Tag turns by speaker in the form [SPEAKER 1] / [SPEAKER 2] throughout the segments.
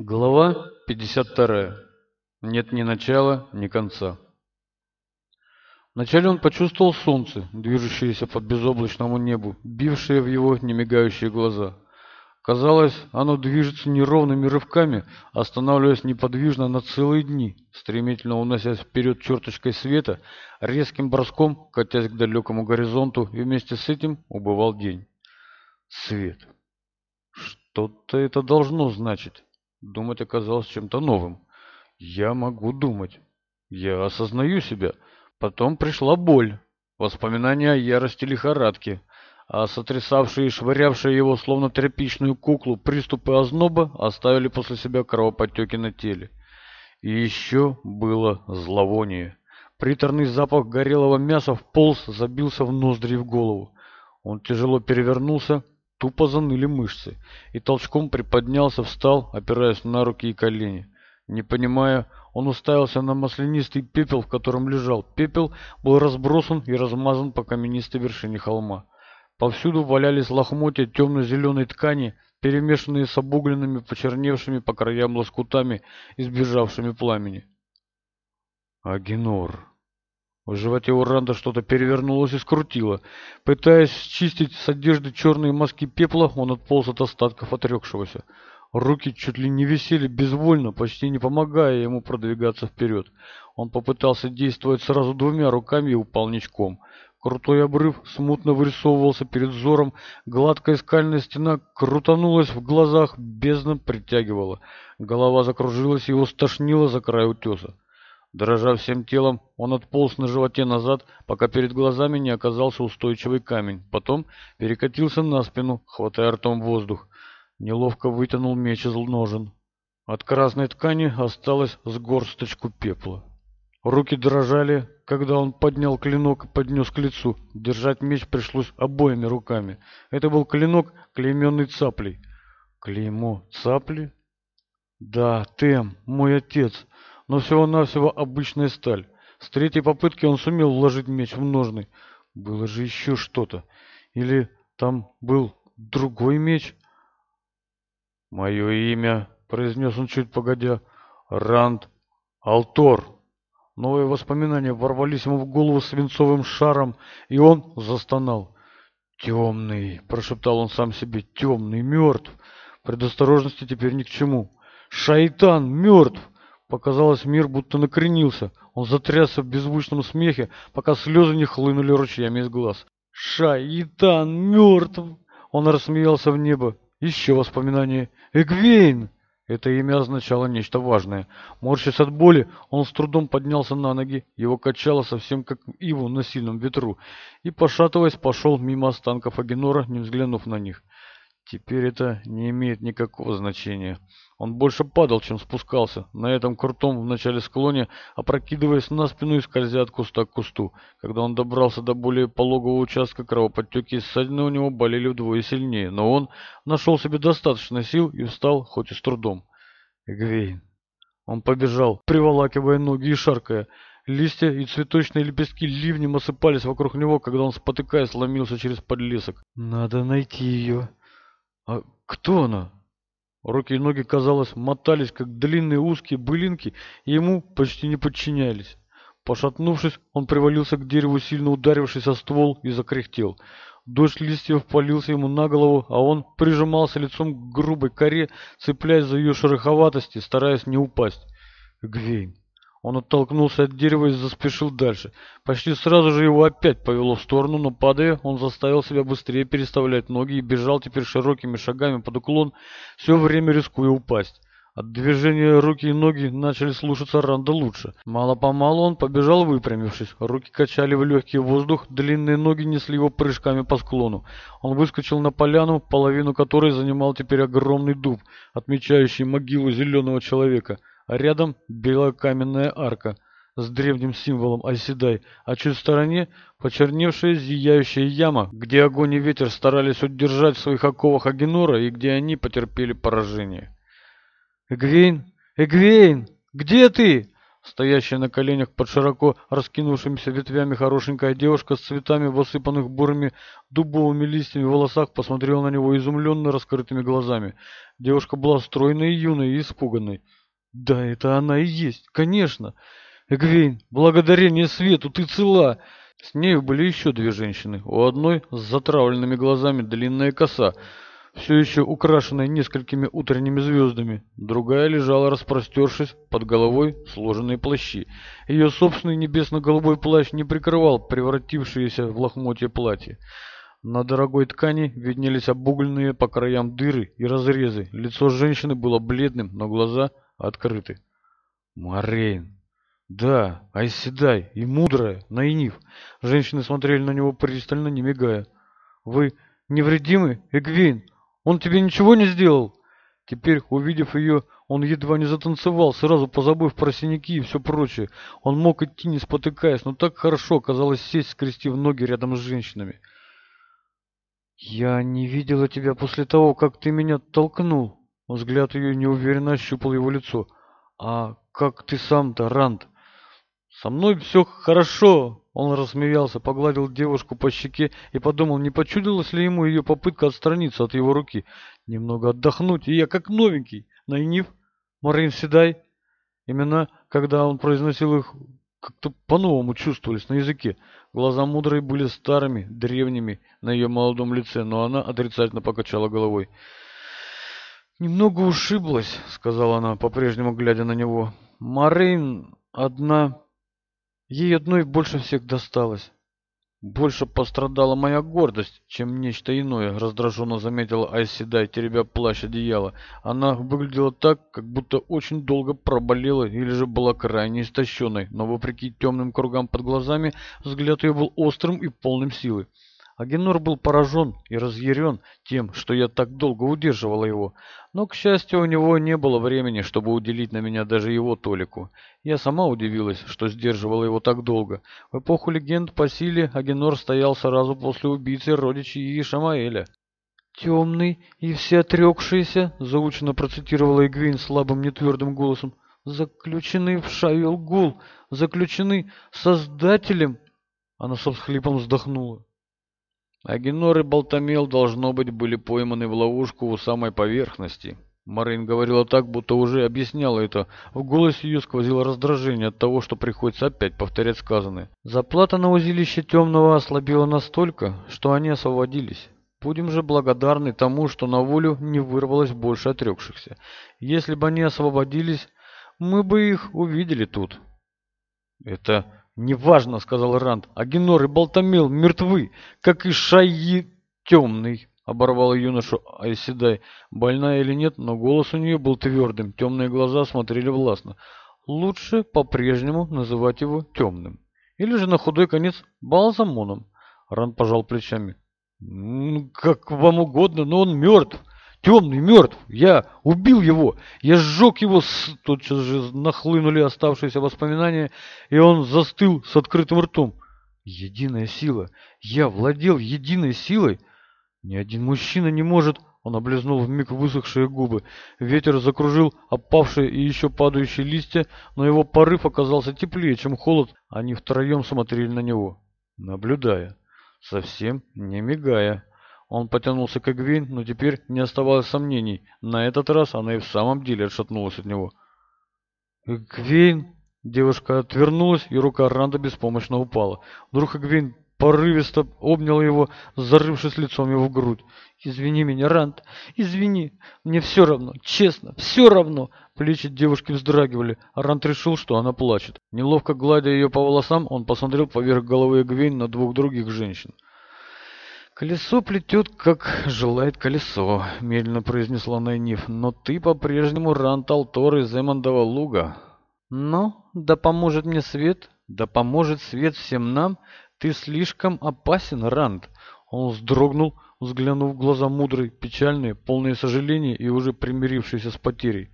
[SPEAKER 1] Глава 52. Нет ни начала, ни конца. Вначале он почувствовал солнце, движущееся под безоблачному небу, бившее в его немигающие глаза. Казалось, оно движется неровными рывками, останавливаясь неподвижно на целые дни, стремительно уносясь вперед черточкой света, резким броском, катясь к далекому горизонту, и вместе с этим убывал день. Свет. Что-то это должно значить. Думать оказалось чем-то новым. Я могу думать. Я осознаю себя. Потом пришла боль. Воспоминания о ярости лихорадки. А сотрясавшие и швырявшие его словно тряпичную куклу приступы озноба оставили после себя кровоподтеки на теле. И еще было зловоние. Приторный запах горелого мяса вполз, забился в ноздри и в голову. Он тяжело перевернулся тупо заныли мышцы, и толчком приподнялся, встал, опираясь на руки и колени. Не понимая, он уставился на маслянистый пепел, в котором лежал. Пепел был разбросан и размазан по каменистой вершине холма. Повсюду валялись лохмотья темно-зеленой ткани, перемешанные с обугленными, почерневшими по краям лоскутами, избежавшими пламени. «Агенор!» В животе у Ранда что-то перевернулось и скрутило. Пытаясь счистить с одежды черные маски пепла, он отполз от остатков отрекшегося. Руки чуть ли не висели безвольно, почти не помогая ему продвигаться вперед. Он попытался действовать сразу двумя руками и упал ничком. Крутой обрыв смутно вырисовывался перед взором, гладкая скальная стена крутанулась в глазах, бездна притягивала. Голова закружилась, его стошнило за край утеса. Дрожа всем телом, он отполз на животе назад, пока перед глазами не оказался устойчивый камень. Потом перекатился на спину, хватая ртом воздух. Неловко вытянул меч из ножен. От красной но всего-навсего обычная сталь. С третьей попытки он сумел вложить меч в ножны. Было же еще что-то. Или там был другой меч? «Мое имя», — произнес он чуть погодя, — «Ранд Алтор». Новые воспоминания ворвались ему в голову свинцовым шаром, и он застонал. «Темный!» – прошептал он сам себе. «Темный мертв! Предосторожности теперь ни к чему! Шайтан мертв!» Показалось, мир будто накренился. Он затрясся в беззвучном смехе, пока слезы не хлынули ручьями из глаз. «Шайтан мертв!» Он рассмеялся в небо. Еще воспоминание. «Эгвейн!» Это имя означало нечто важное. Морщась от боли, он с трудом поднялся на ноги, его качало совсем как иву на сильном ветру, и, пошатываясь, пошел мимо останков Агенора, не взглянув на них. Теперь это не имеет никакого значения. Он больше падал, чем спускался, на этом крутом в начале склоне, опрокидываясь на спину и скользя от куста к кусту. Когда он добрался до более пологого участка, кровоподтеки и ссадины у него болели вдвое сильнее, но он нашел себе достаточно сил и встал, хоть и с трудом. Эгвейн. Он побежал, приволакивая ноги и шаркая. Листья и цветочные лепестки ливнем осыпались вокруг него, когда он, спотыкаясь, ломился через подлесок. «Надо найти ее!» А «Кто она?» Руки и ноги, казалось, мотались, как длинные узкие былинки, и ему почти не подчинялись. Пошатнувшись, он привалился к дереву, сильно ударившись о ствол, и закряхтел. Дождь листьев полился ему на голову, а он прижимался лицом к грубой коре, цепляясь за ее шероховатости, стараясь не упасть. «Гвейн! Он оттолкнулся от дерева и заспешил дальше. Почти сразу же его опять повело в сторону, но падая, он заставил себя быстрее переставлять ноги и бежал теперь широкими шагами под уклон, все время рискуя упасть. От движения руки и ноги начали слушаться Ранда лучше. Мало-помалу он побежал выпрямившись. Руки качали в легкий воздух, длинные ноги несли его прыжками по склону. Он выскочил на поляну, половину которой занимал теперь огромный дуб, отмечающий могилу зеленого человека. Рядом белая каменная арка с древним символом Айседай, а чуть в стороне почерневшая зияющая яма, где огонь и ветер старались удержать в своих оковах Агенора и где они потерпели поражение. «Эгвейн! Эгвейн! Где ты?» Стоящая на коленях под широко раскинувшимися ветвями хорошенькая девушка с цветами в бурыми дубовыми листьями в волосах посмотрела на него изумленно раскрытыми глазами. Девушка была стройной, юной и испуганной. Да, это она и есть, конечно. Эгвейн, благодарение свету, ты цела. С ней были еще две женщины. У одной с затравленными глазами длинная коса, все еще украшенная несколькими утренними звездами. Другая лежала, распростершись, под головой сложенные плащи. Ее собственный небесно-голубой плащ не прикрывал превратившееся в лохмотье платье. На дорогой ткани виднелись обугленные по краям дыры и разрезы. Лицо женщины было бледным, но глаза открыты. Морейн. Да, Айседай и мудрая, Найниф. Женщины смотрели на него пристально, не мигая. Вы невредимы, Эгвин? Он тебе ничего не сделал? Теперь, увидев ее, он едва не затанцевал, сразу позабыв про синяки и все прочее. Он мог идти, не спотыкаясь, но так хорошо казалось сесть, скрестив ноги рядом с женщинами. «Я не видела тебя после того, как ты меня толкнул», Взгляд ее неуверенно ощупал его лицо. «А как ты сам-то, Ранд? «Со мной все хорошо!» Он рассмеялся, погладил девушку по щеке и подумал, не почудилась ли ему ее попытка отстраниться от его руки. «Немного отдохнуть, и я как новенький!» Найниф, Марин Седай. Имена, когда он произносил их, как-то по-новому чувствовались на языке. Глаза мудрой были старыми, древними на ее молодом лице, но она отрицательно покачала головой. «Немного ушиблась», — сказала она, по-прежнему глядя на него. «Марин одна... Ей одной больше всех досталось». «Больше пострадала моя гордость, чем нечто иное», — раздраженно заметила Айседай, теребя плащ одеяла. Она выглядела так, как будто очень долго проболела или же была крайне истощенной, но вопреки темным кругам под глазами, взгляд ее был острым и полным силы. Агенор был поражен и разъярен тем, что я так долго удерживала его, но, к счастью, у него не было времени, чтобы уделить на меня даже его толику. Я сама удивилась, что сдерживала его так долго. В эпоху легенд по силе Агенор стоял сразу после убийцы родичей Шамаэля. «Темный и все отрекшиеся», — заучено процитировала Игвин слабым нетвердым голосом, Заключенный в Шавилгул, заключенный, создателем». Она со всхлипом вздохнула. Агенор и Болтомел, должно быть, были пойманы в ловушку у самой поверхности. Марин говорила так, будто уже объясняла это. В голосе ее сквозило раздражение от того, что приходится опять повторять сказанное. Заплата на узилище Темного ослабила настолько, что они освободились. Будем же благодарны тому, что на волю не вырвалось больше отрекшихся. Если бы они освободились, мы бы их увидели тут. Это «Неважно», — сказал Ранд, а — «Агенор и Болтомил мертвы, как и Шайи Темный». Оборвала юношу Айседай. Больная или нет, но голос у нее был твердым, темные глаза смотрели властно. Лучше по-прежнему называть его темным. Или же на худой конец Балзамоном. Ранд пожал плечами. «Как вам угодно, но он мертв темный, мертв. Я убил его. Я сжег его. С... Тут же нахлынули оставшиеся воспоминания, и он застыл с открытым ртом. Единая сила. Я владел единой силой. Ни один мужчина не может... Он облизнул вмиг высохшие губы. Ветер закружил опавшие и еще падающие листья, но его порыв оказался теплее, чем холод. Они втроем смотрели на него, наблюдая, совсем не мигая. Он потянулся к Эгвин, но теперь не оставалось сомнений. На этот раз она и в самом деле отшатнулась от него. «Эгвин!» Девушка отвернулась, и рука Ранда беспомощно упала. Вдруг Эгвин порывисто обнял его, зарывшись лицом его в грудь. «Извини меня, Ранд, извини, мне все равно, честно, все равно!» Плечи девушки вздрагивали, а Ранд решил, что она плачет. Неловко гладя ее по волосам, он посмотрел поверх головы Эгвин на двух других женщин. «Колесо плетет, как желает колесо», — медленно произнесла Найниф. «Но ты по-прежнему Рантал Тор из Эммондова луга». «Но «Ну, да поможет мне свет, да поможет свет всем нам. Ты слишком опасен, Ранд». Он вздрогнул, взглянув в глаза мудрые, печальные, полные сожаления и уже примирившиеся с потерей.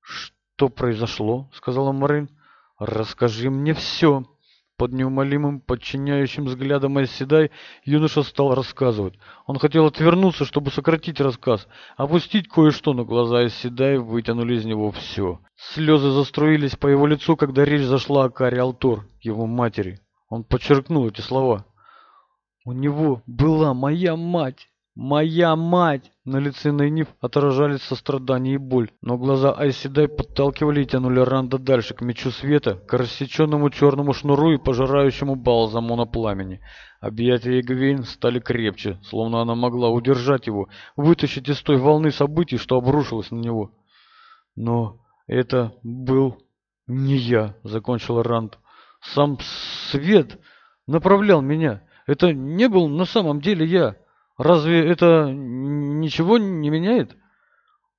[SPEAKER 1] «Что произошло?» — сказала Марин. «Расскажи мне все». Под неумолимым подчиняющим взглядом Айседай юноша стал рассказывать. Он хотел отвернуться, чтобы сократить рассказ, опустить кое-что, но глаза Айседай, вытянули из него все. Слезы заструились по его лицу, когда речь зашла о Каре Алтор, его матери. Он подчеркнул эти слова. «У него была моя мать! Моя мать!» На лице Найниф отражались сострадание и боль, но глаза Айседай подталкивали и тянули Ранда дальше, к мечу света, к рассеченному черному шнуру и пожирающему балзаму на пламени. Объятия Эгвейн стали крепче, словно она могла удержать его, вытащить из той волны событий, что обрушилось на него. «Но это был не я», — закончил Ранд. «Сам свет направлял меня. Это не был на самом деле я». Разве это ничего не меняет?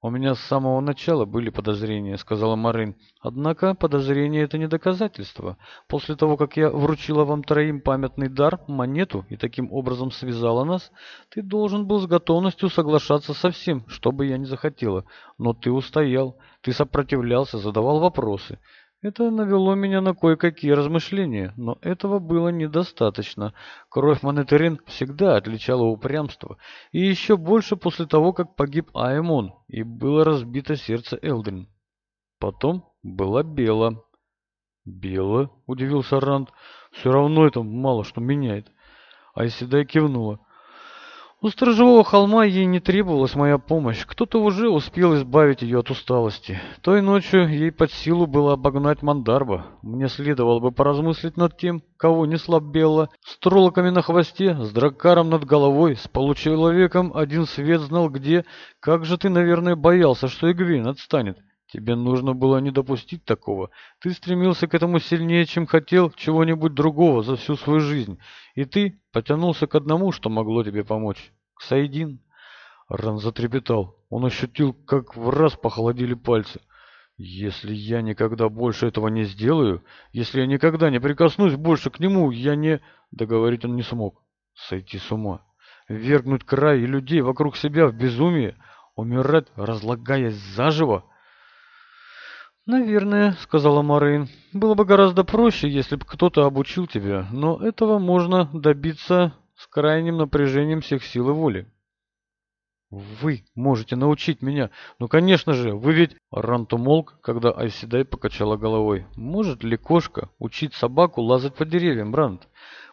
[SPEAKER 1] У меня с самого начала были подозрения, сказала Марин. Однако подозрение это не доказательство. После того, как я вручила вам троим памятный дар, монету и таким образом связала нас, ты должен был с готовностью соглашаться со всем, что бы я ни захотела. Но ты устоял, ты сопротивлялся, задавал вопросы. Это навело меня на кое-какие размышления, но этого было недостаточно. Кровь Монетерин всегда отличала упрямство, и еще больше после того, как погиб Аймон, и было разбито сердце Элдрин. Потом была Бела. «Бела?» — удивился Ранд. «Все равно это мало что меняет». Айседай кивнула. У сторожевого холма ей не требовалась моя помощь. Кто-то уже успел избавить ее от усталости. Той ночью ей под силу было обогнать Мандарба. Мне следовало бы поразмыслить над тем, кого не слабела. С троллоками на хвосте, с дракаром над головой, с получеловеком один свет знал где. Как же ты, наверное, боялся, что Игвин отстанет? Тебе нужно было не допустить такого. Ты стремился к этому сильнее, чем хотел чего-нибудь другого за всю свою жизнь. И ты потянулся к одному, что могло тебе помочь. К Сайдин. Ран затрепетал. Он ощутил, как в раз похолодели пальцы. «Если я никогда больше этого не сделаю, если я никогда не прикоснусь больше к нему, я не...» Договорить он не смог. Сойти с ума. Вергнуть край и людей вокруг себя в безумие. Умирать, разлагаясь заживо. «Наверное», — сказала Марин. «Было бы гораздо проще, если бы кто-то обучил тебя, но этого можно добиться с крайним напряжением всех сил и воли». «Вы можете научить меня? Ну, конечно же, вы ведь...» Рант умолк, когда Айседай покачала головой. «Может ли кошка учить собаку лазать по деревьям, Рант?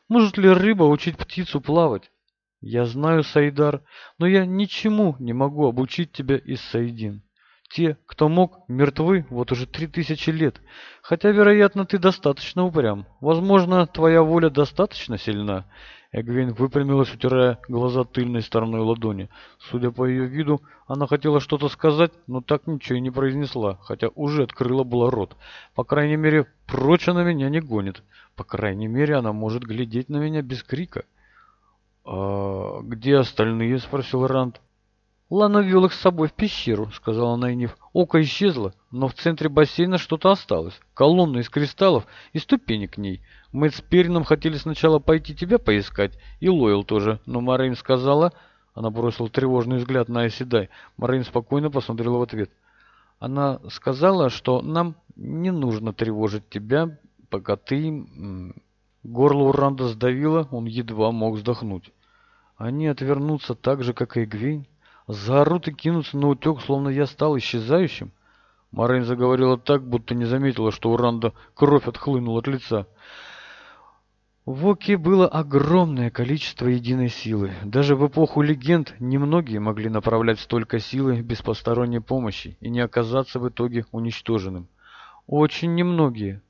[SPEAKER 1] Может ли рыба учить птицу плавать?» «Я знаю, Сайдар, но я ничему не могу обучить тебя из Сайдин». Те, кто мог, мертвы вот уже три тысячи лет. Хотя, вероятно, ты достаточно упрям. Возможно, твоя воля достаточно сильна». Эгвин выпрямилась, утирая глаза тыльной стороной ладони. Судя по ее виду, она хотела что-то сказать, но так ничего и не произнесла, хотя уже открыла была рот. По крайней мере, прочь она меня не гонит. По крайней мере, она может глядеть на меня без крика. «А где остальные?» — спросил Ранд. Лана ввел их с собой в пещеру, сказала Найниф. Око исчезло, но в центре бассейна что-то осталось. Колонна из кристаллов и ступени к ней. Мы с Перином хотели сначала пойти тебя поискать, и Лойл тоже, но Марин сказала... Она бросила тревожный взгляд на Айседай. Марин спокойно посмотрела в ответ. Она сказала, что нам не нужно тревожить тебя, пока ты... Горло Уранда сдавило, он едва мог вздохнуть. Они отвернутся так же, как и Гвинь. زارو تو кинуться на утек, словно я стал исчезающим. Марин заговорила так, будто не заметила, что у Ранда кровь отхлынула от лица. В Оке было огромное количество единой силы. Даже в эпоху легенд немногие могли направлять столько силы без посторонней помощи и не оказаться в итоге уничтоженным. Очень немногие.